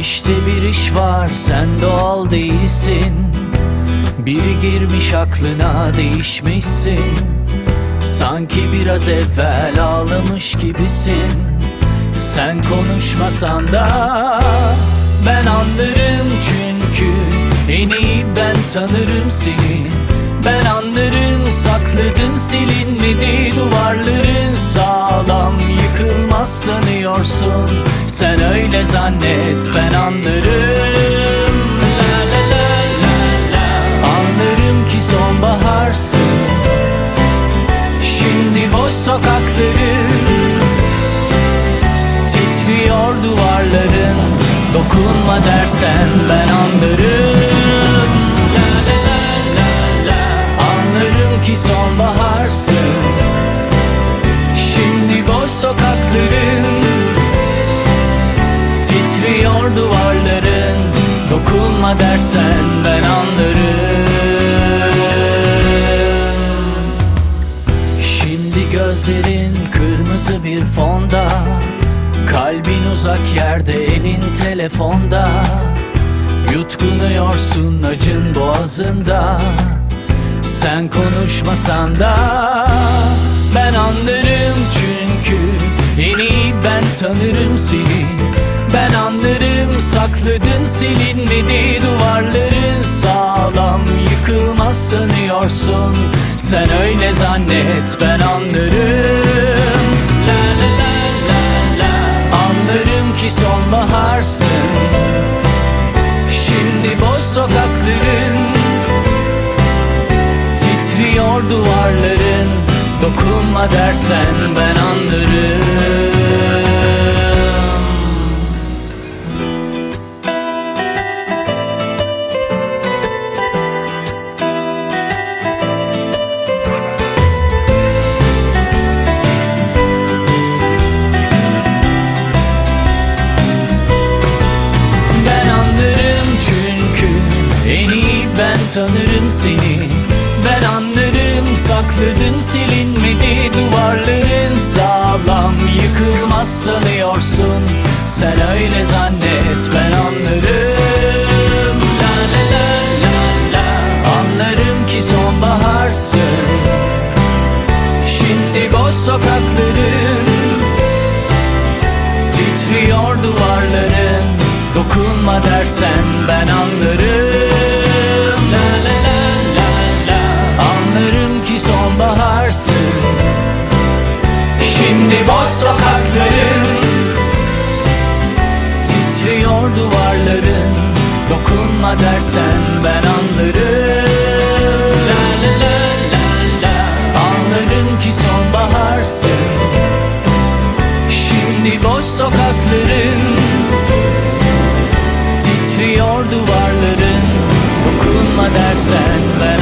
İşte bir iş var sen doğal değilsin. Biri girmiş aklına değişmişsin. Sanki biraz evvel ağlamış gibisin. Sen konuşmasan da ben anlarım çünkü. En iyi ben tanırım seni. Ben anlarım sakladın silinmedi duvarların Sağlam yıkılmaz sanıyorsun. Sen öyle zannet ben anlarım. La la la la la Anlarım ki sonbaharsın. Şimdi boş sokakları Titriyor duvarların. Dokunma dersen ben anlarım duvarların Dokunma dersen ben anlarım. Şimdi gözlerin kırmızı bir fonda Kalbin uzak yerde elin telefonda. Yutkunuyorsun acın boğazında Sen konuşmasan da Ben anlarım. Çünkü En iyi ben tanırım seni. Ben anlarım sakladın silinmedi duvarların Sağlam yıkılmaz sanıyorsun. Sen öyle zannet ben anlarım. La la la la la. Anlarım ki sonbaharsın. Şimdi boş sokakların Titriyor duvarların. Dokunma dersen ben anlarım en iyi ben tanırım seni. Ben anlarım sakladın silinmedi. Duvarların Sağlam yıkılmaz sanıyorsun. Sen öyle zannet ben anlarım. La la la la la. Anlarım ki sonbaharsın Şimdi boş sokakların Titriyor duvarların. Dokunma dersen ben anlarım Şimdi boş sokakların. Titriyor duvarların. Dokunma dersen ben anlarım. La la la la la Anlarım ki sonbaharsın. Şimdi boş sokakların. Titriyor duvarların. Dokunma dersen ben